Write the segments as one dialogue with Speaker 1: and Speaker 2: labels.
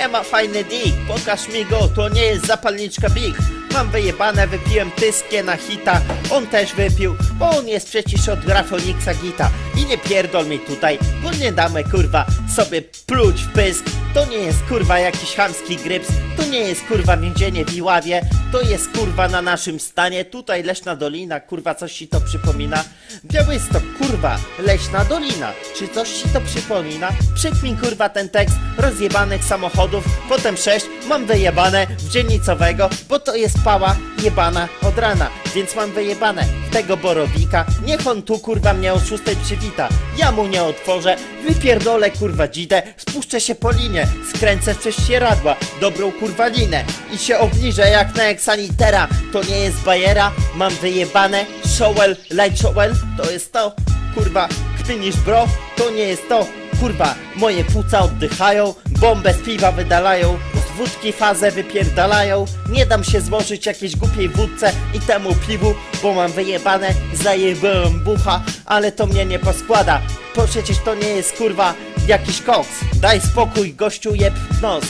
Speaker 1: Siema fajny dick, pokaż mi go, to nie jest zapalniczka big. Mam wyjebane, wypiłem tyskie na hita. On też wypił, bo on jest przecież od Grafoniksa Gita I nie pierdol mi tutaj, bo nie damy kurwa sobie pluć w pysk. To nie jest kurwa jakiś chamski gryps. To nie jest kurwa więzienie w Iławie. To jest kurwa na naszym stanie. Tutaj Leśna Dolina, kurwa coś ci to przypomina. Białystok, kurwa, Leśna Dolina. Czy coś ci to przypomina? Przykmin kurwa ten tekst rozjebanych samochodów. Potem sześć, mam wyjebane w dzielnicowego Bo to jest pała jebana od rana Więc mam wyjebane tego borowika. Niech on tu kurwa mnie o szóstej przywita. Ja mu nie otworzę, wypierdolę kurwa dzidę. Spuszczę się po linie, skręcę przez sieradła Dobrą kurwa linę. I się obniżę jak na eksanitera. To nie jest bajera, mam wyjebane. Showel, light showel, to jest to Kurwa, kminisz bro, to nie jest to Kurwa, moje płuca oddychają Bombę z piwa wydalają wódki fazę wypierdalają. Nie dam się złożyć jakiejś głupiej wódce I temu piwu, bo mam wyjebane Zajebałem bucha, ale to mnie nie poskłada. Bo przecież to nie jest kurwa jakiś koks. Daj spokój gościu jeb w nos.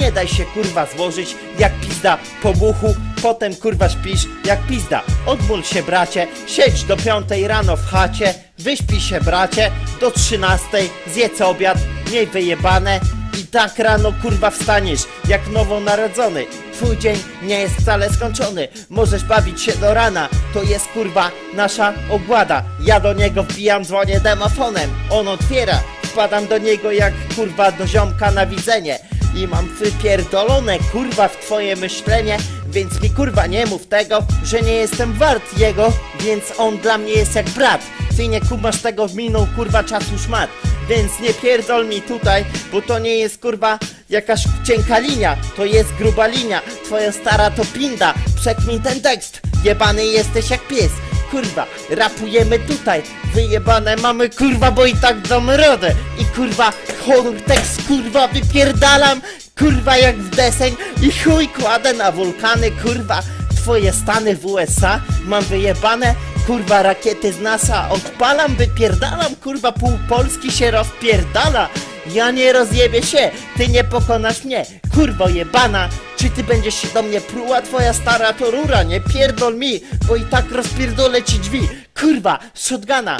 Speaker 1: Nie daj się kurwa złożyć jak pizda po buchu, potem kurwa śpisz jak pizda. Odmól się bracie, siedź do piątej rano w chacie, wyśpij się bracie, do trzynastej zjedz obiad, miej wyjebane i tak rano kurwa wstaniesz jak nowonarodzony. Twój dzień nie jest wcale skończony, możesz bawić się do rana, to jest kurwa nasza ogłada. Ja do niego wbijam, dzwonię demofonem, on otwiera, wpadam do niego jak kurwa do ziomka na widzenie. I mam wypierdolone kurwa w twoje myślenie. Więc mi kurwa nie mów tego, że nie jestem wart jego. Więc on dla mnie jest jak brat Nie kumasz tego minął kurwa czasu szmat. Więc nie pierdol mi tutaj, bo to nie jest kurwa jakaś cienka linia. To jest gruba linia, twoja stara to pinda. Przekmin ten tekst, jebany jesteś jak pies. Kurwa, rapujemy tutaj, wyjebane mamy kurwa, bo i tak damy radę I kurwa, horror tekst kurwa wypierdalam. Kurwa jak w deseń. I chuj kładę na wulkany kurwa. Twoje stany w USA mam wyjebane Kurwa rakiety z NASA. Odpalam, wypierdalam Kurwa pół Polski się rozpierdala. Ja nie rozjebię się, ty nie pokonasz mnie. Kurwo jebana, czy ty będziesz się do mnie pruła? Twoja stara to rura, nie pierdol mi Bo i tak rozpierdolę ci drzwi. Kurwa, shotguna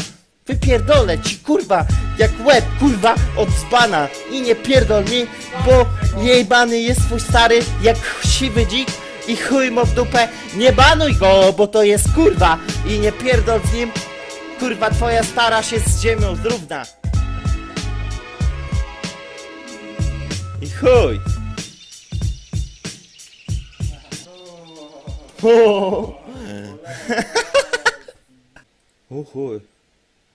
Speaker 1: Wypierdolę ci kurwa jak łeb kurwa od dzbana i nie pierdol mi, bo jebany jest twój stary jak siwy dzik i chuj mu w dupę, nie banuj go, bo to jest kurwa i nie pierdol z nim, kurwa twoja stara się z ziemią zrówna. I chuj. O. chuj.